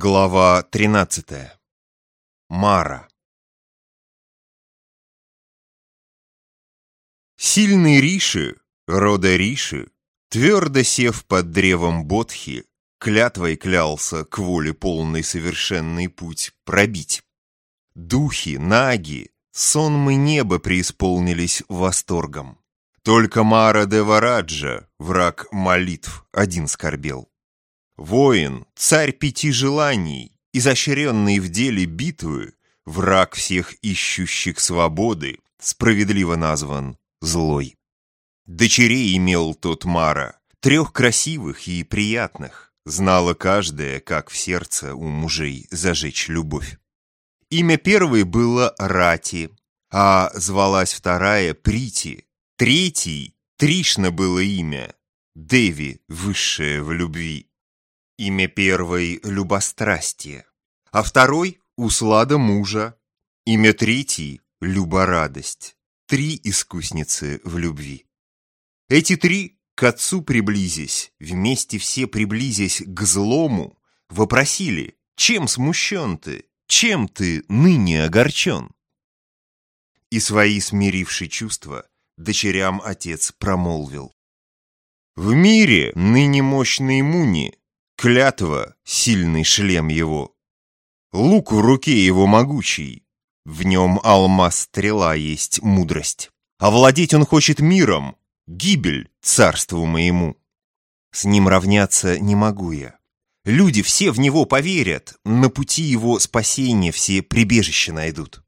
Глава 13. Мара. Сильный Риши, рода Риши, твердо сев под древом Бодхи, клятвой клялся к воле полный совершенный путь пробить. Духи, наги, сонмы неба преисполнились восторгом. Только Мара Девараджа, враг молитв, один скорбел. Воин, царь пяти желаний, изощренный в деле битвы, враг всех ищущих свободы, справедливо назван злой. Дочерей имел тот Мара, трех красивых и приятных, знала каждая, как в сердце у мужей зажечь любовь. Имя первой было Рати, а звалась вторая Прити, третий Тришна было имя, Деви, высшее в любви. Имя первой — любострастие, а второй — услада мужа. Имя третий — люборадость. Три искусницы в любви. Эти три к отцу приблизясь, вместе все приблизясь к злому, вопросили, чем смущен ты, чем ты ныне огорчен? И свои смирившие чувства дочерям отец промолвил. В мире ныне мощные муни Клятва — сильный шлем его. Лук в руке его могучий. В нем алмаз-стрела есть мудрость. Овладеть он хочет миром, гибель царству моему. С ним равняться не могу я. Люди все в него поверят, на пути его спасения все прибежище найдут.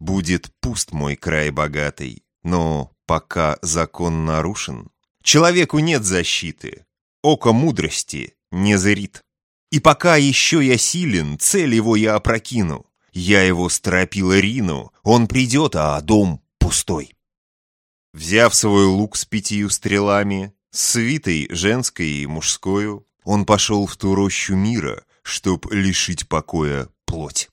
Будет пуст мой край богатый, но пока закон нарушен, человеку нет защиты, око мудрости не зырит. И пока еще я силен, цель его я опрокину. Я его стропила рину, он придет, а дом пустой. Взяв свой лук с пятью стрелами, свитой женской и мужскою, он пошел в ту рощу мира, чтоб лишить покоя плоть.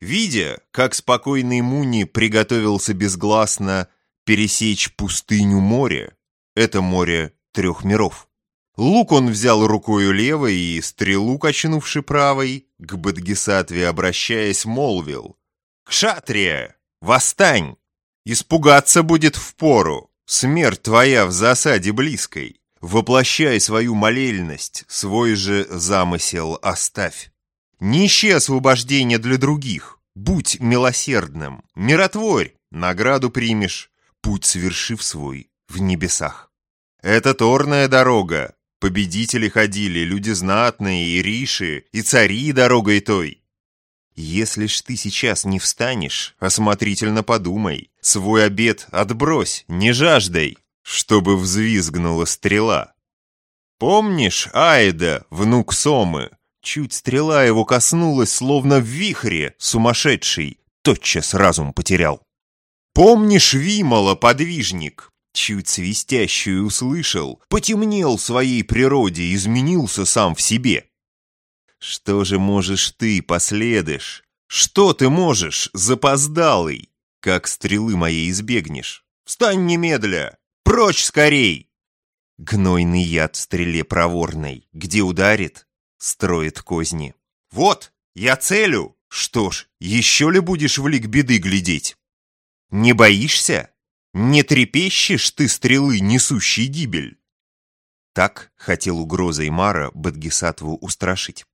Видя, как спокойный Муни приготовился безгласно пересечь пустыню моря, это море трех миров, Лук он взял рукою левой и, стрелу качнувши правой, к Бадгисатве обращаясь, молвил. «Кшатрия, восстань! Испугаться будет впору, смерть твоя в засаде близкой. Воплощай свою молельность, свой же замысел оставь. Не ищи освобождения для других, будь милосердным, миротворь, награду примешь, путь совершив свой в небесах. Это торная дорога, Победители ходили, люди знатные, и риши, и цари дорогой той. Если ж ты сейчас не встанешь, осмотрительно подумай, свой обед отбрось, не жаждай, чтобы взвизгнула стрела. Помнишь Айда, внук Сомы? Чуть стрела его коснулась, словно в вихре, сумасшедший, тотчас разум потерял. Помнишь Вимала, подвижник? Чуть свистящую услышал, потемнел в своей природе, изменился сам в себе. Что же можешь ты, последыш? Что ты можешь, запоздалый? Как стрелы моей избегнешь? Встань немедля! Прочь скорей! Гнойный яд в стреле проворной, где ударит, строит козни. Вот, я целю! Что ж, еще ли будешь в лик беды глядеть? Не боишься? Не трепещешь ты стрелы, несущей гибель!» Так хотел угрозой Мара Бадгисатву устрашить.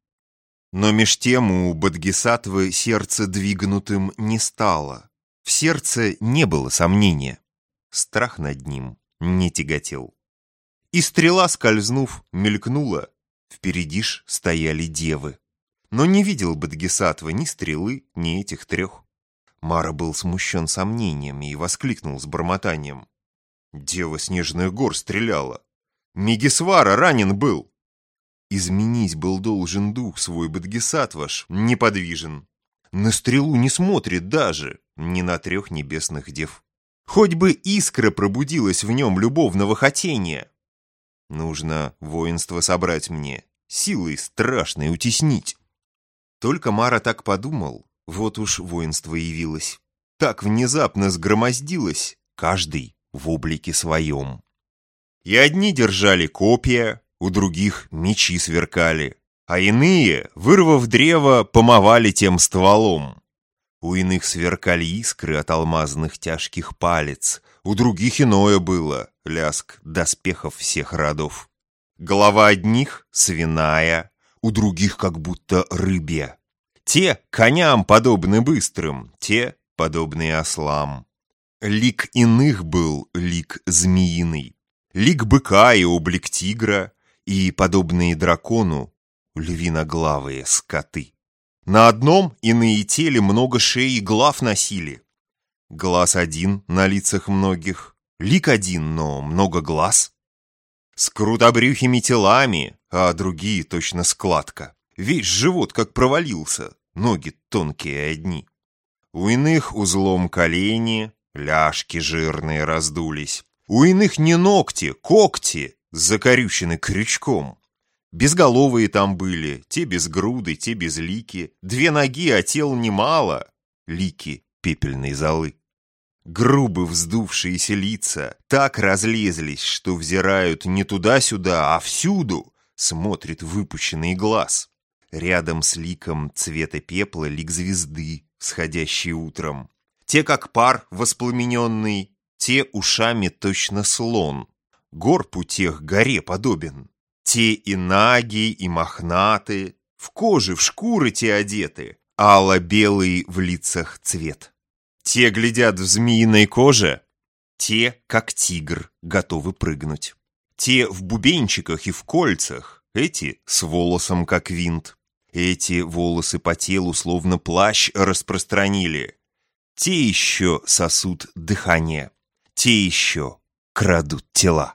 Но меж тем у Бадгисатвы сердце двигнутым не стало. В сердце не было сомнения. Страх над ним не тяготел. И стрела, скользнув, мелькнула. Впереди ж стояли девы. Но не видел Бадгисатва ни стрелы, ни этих трех. Мара был смущен сомнениями и воскликнул с бормотанием. «Дева Снежная гор стреляла! Мегисвара ранен был!» Изменить был должен дух свой Бадгисатваш, неподвижен. На стрелу не смотрит даже, ни на трех небесных дев. Хоть бы искра пробудилась в нем любовного хотения. Нужно воинство собрать мне, силой страшной утеснить. Только Мара так подумал, вот уж воинство явилось. Так внезапно сгромоздилось, каждый в облике своем. И одни держали копья, у других мечи сверкали, а иные, вырвав древо, помывали тем стволом. У иных сверкали искры от алмазных тяжких палец, у других иное было, ляск доспехов всех родов. Голова одних свиная, у других как будто рыбья. Те коням подобны быстрым, те подобные ослам. Лик иных был лик змеиный, лик быка и облик тигра, и подобные дракону львиноглавые скоты. На одном иные теле много шеи и глав носили. Глаз один на лицах многих, лик один, но много глаз. С крутобрюхими телами, а другие точно складка. Весь живот как провалился, ноги тонкие одни. У иных узлом колени, ляжки жирные раздулись. У иных не ногти, когти, закорючены крючком. Безголовые там были, те без груды, те без лики. Две ноги, а тел немало. Лики пепельной золы. Грубо вздувшиеся лица так разлезлись, что взирают не туда-сюда, а всюду, смотрит выпущенный глаз. Рядом с ликом цвета пепла лик звезды, сходящий утром. Те, как пар воспламененный, те ушами точно слон. Горб у тех горе подобен. Те и наги, и мохнаты, в коже, в шкуры те одеты, ало-белый в лицах цвет. Те глядят в змеиной коже, те, как тигр, готовы прыгнуть. Те в бубенчиках и в кольцах, эти с волосом, как винт. Эти волосы по телу словно плащ распространили. Те еще сосут дыхание, те еще крадут тела.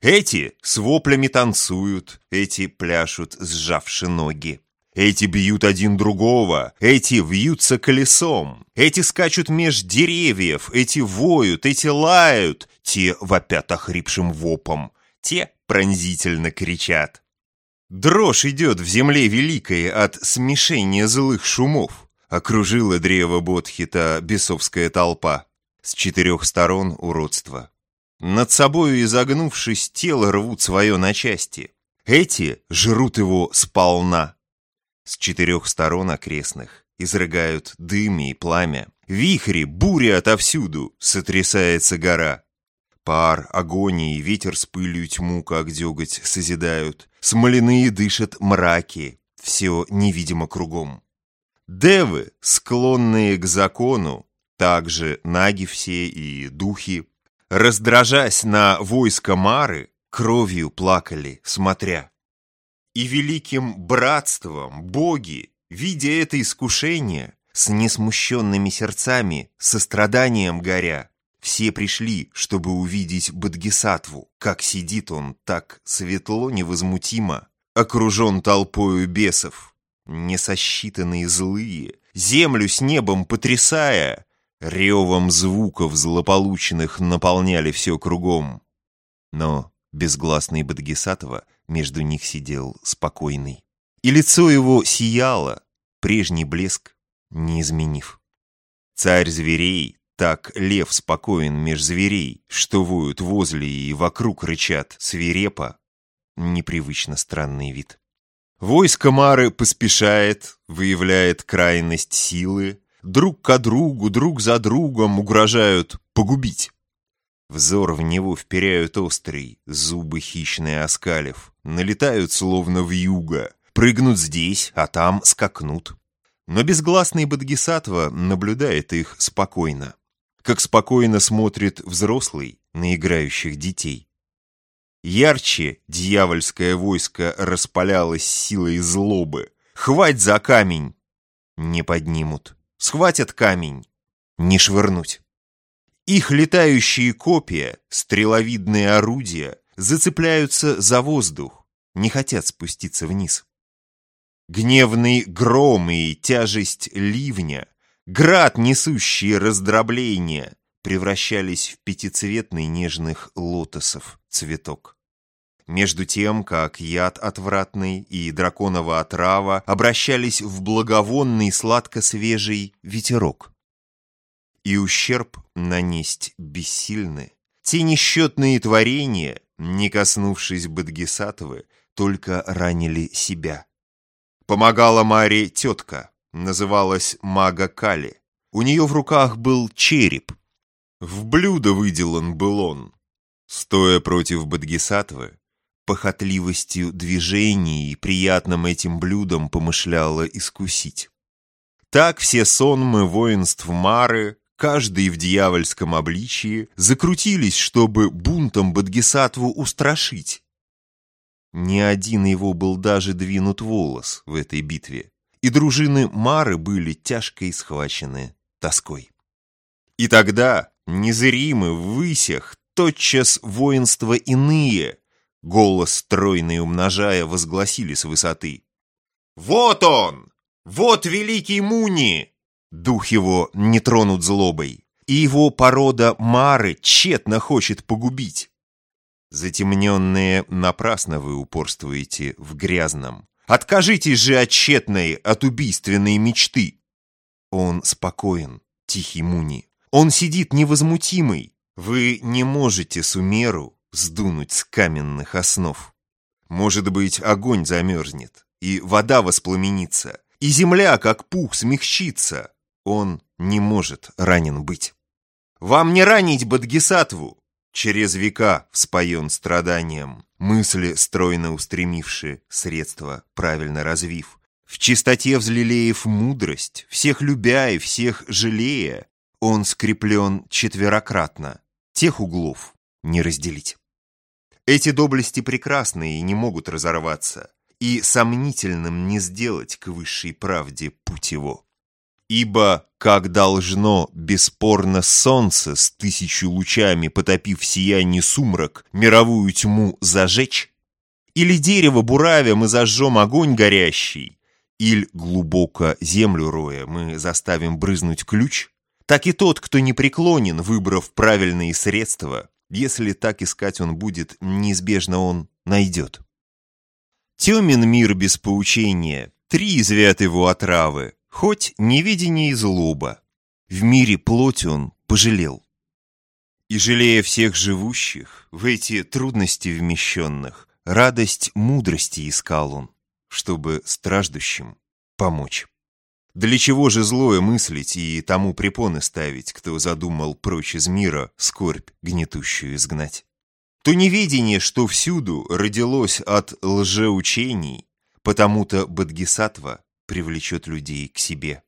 Эти с воплями танцуют, эти пляшут, сжавши ноги. Эти бьют один другого, эти вьются колесом, эти скачут меж деревьев, эти воют, эти лают, те вопят охрипшим вопом, те пронзительно кричат. Дрожь идет в земле великой от смешения злых шумов. Окружила древо Бодхита бесовская толпа. С четырех сторон уродство. Над собою изогнувшись, тело рвут свое на части. Эти жрут его сполна. С четырех сторон окрестных изрыгают дым и пламя. Вихри, буря отовсюду, сотрясается гора. Пар, огонь и ветер с пылью тьму, как деготь, созидают. Смоляные дышат мраки, все невидимо кругом. Девы, склонные к закону, также наги все и духи, раздражаясь на войско Мары, кровью плакали, смотря. И великим братством боги, видя это искушение, с несмущенными сердцами, состраданием горя, все пришли, чтобы увидеть Бадгисатву, как сидит он так светло невозмутимо, окружен толпою бесов, несосчитанные злые, землю с небом потрясая, Ревом звуков злополучных наполняли все кругом. Но безгласный Бадгисатова между них сидел спокойный. И лицо его сияло, прежний блеск не изменив. Царь зверей, так лев спокоен меж зверей, что воют возле и вокруг рычат свирепо, непривычно странный вид. Войско Мары поспешает, выявляет крайность силы, друг к другу, друг за другом угрожают погубить. Взор в него вперяют острый, зубы хищные оскалив, налетают словно в юго, прыгнут здесь, а там скакнут. Но безгласный Бадгисатва наблюдает их спокойно, как спокойно смотрит взрослый на играющих детей. Ярче дьявольское войско распалялось силой злобы. Хвать за камень! Не поднимут. Схватят камень, не швырнуть. Их летающие копья, стреловидные орудия, зацепляются за воздух, не хотят спуститься вниз. Гневный гром и тяжесть ливня, град, несущие раздробления, превращались в пятицветный нежных лотосов цветок. Между тем, как яд отвратный и драконова отрава обращались в благовонный сладко-свежий ветерок. И ущерб нанесть бессильны. Те несчетные творения, не коснувшись Бадгисатовы, только ранили себя. Помогала Маре тетка, называлась Мага Кали. У нее в руках был череп. В блюдо выделан был он. Стоя против Бадгисатвы, похотливостью движений и приятным этим блюдом помышляла искусить. Так все сонмы воинств Мары, каждый в дьявольском обличии, закрутились, чтобы бунтом Бадгисатву устрашить. Ни один его был даже двинут волос в этой битве, и дружины Мары были тяжко схвачены тоской. И тогда, незримы в высях, тотчас воинства иные, голос стройный умножая, возгласили с высоты. «Вот он! Вот великий Муни!» Дух его не тронут злобой, и его порода Мары тщетно хочет погубить. Затемненные напрасно вы упорствуете в грязном. Откажитесь же от тщетной, от убийственной мечты. Он спокоен, тихий Муни. Он сидит невозмутимый. Вы не можете Сумеру сдунуть с каменных основ. Может быть, огонь замерзнет, и вода воспламенится, и земля, как пух, смягчится. Он не может ранен быть. Вам не ранить Бадгисатву, через века вспоен страданием, мысли стройно устремивши, средства правильно развив, в чистоте взлелеев мудрость, всех любя и всех жалея, он скреплен четверократно, тех углов не разделить. Эти доблести прекрасные и не могут разорваться, и сомнительным не сделать к высшей правде путь его. Ибо, как должно бесспорно солнце с тысячу лучами, потопив сияние сумрак, мировую тьму зажечь, или дерево буравя мы зажжем огонь горящий, или глубоко землю роя мы заставим брызнуть ключ, так и тот, кто не преклонен, выбрав правильные средства, если так искать он будет, неизбежно он найдет. Темен мир без поучения, три извят его отравы, хоть невидение и злоба. В мире плоть он пожалел. И жалея всех живущих, в эти трудности вмещенных, радость мудрости искал он, чтобы страждущим помочь. Для чего же злое мыслить и тому препоны ставить, кто задумал прочь из мира скорбь гнетущую изгнать? То неведение, что всюду родилось от лжеучений, потому-то Бадгисатва привлечет людей к себе.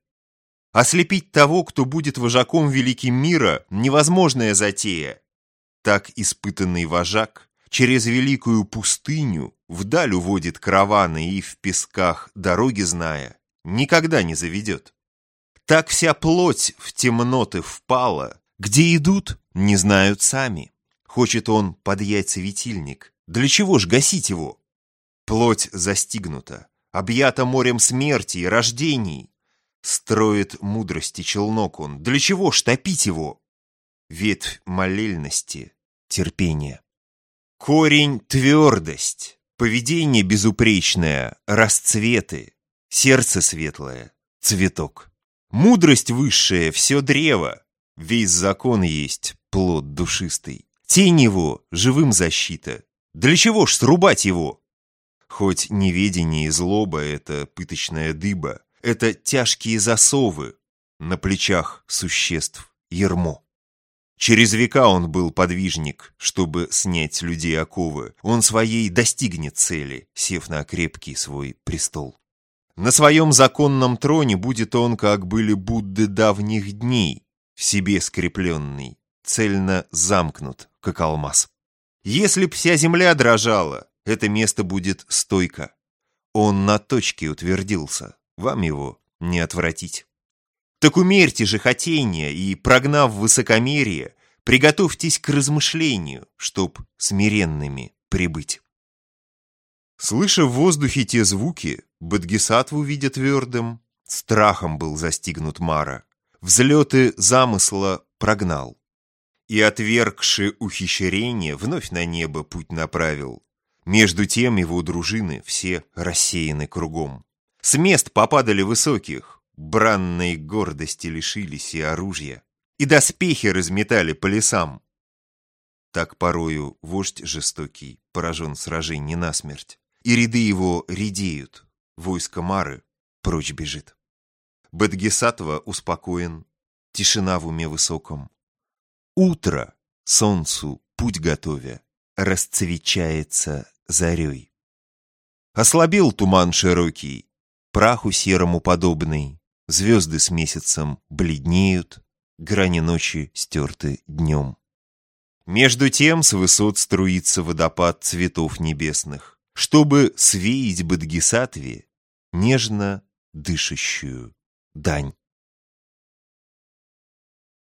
Ослепить того, кто будет вожаком великим мира, невозможная затея. Так испытанный вожак через великую пустыню вдаль уводит караваны и в песках дороги зная, никогда не заведет. Так вся плоть в темноты впала, где идут, не знают сами. Хочет он подъять светильник, для чего ж гасить его? Плоть застигнута, объята морем смерти и рождений. Строит мудрости челнок он, для чего ж топить его? Ветвь молельности, терпение. Корень — твердость, поведение безупречное, расцветы, Сердце светлое, цветок. Мудрость высшая, все древо. Весь закон есть, плод душистый. Тень его, живым защита. Для чего ж срубать его? Хоть неведение и злоба — это пыточная дыба, это тяжкие засовы на плечах существ ермо. Через века он был подвижник, чтобы снять людей оковы. Он своей достигнет цели, сев на крепкий свой престол. На своем законном троне будет он, как были Будды давних дней, в себе скрепленный, цельно замкнут, как алмаз. Если б вся земля дрожала, это место будет стойко. Он на точке утвердился, вам его не отвратить. Так умерьте же хотение и, прогнав высокомерие, приготовьтесь к размышлению, чтоб смиренными прибыть. Слыша в воздухе те звуки, Бадгисатву видя твердым, страхом был застигнут Мара. Взлеты замысла прогнал. И, отвергши ухищрение, вновь на небо путь направил. Между тем его дружины все рассеяны кругом. С мест попадали высоких, бранной гордости лишились и оружия, и доспехи разметали по лесам. Так порою вождь жестокий поражен сражений насмерть и ряды его редеют, войско Мары прочь бежит. Бадгисатова успокоен, тишина в уме высоком. Утро, солнцу путь готовя, расцвечается зарей. Ослабел туман широкий, праху серому подобный, звезды с месяцем бледнеют, грани ночи стерты днем. Между тем с высот струится водопад цветов небесных, чтобы свеять Бадгисатве нежно дышащую дань.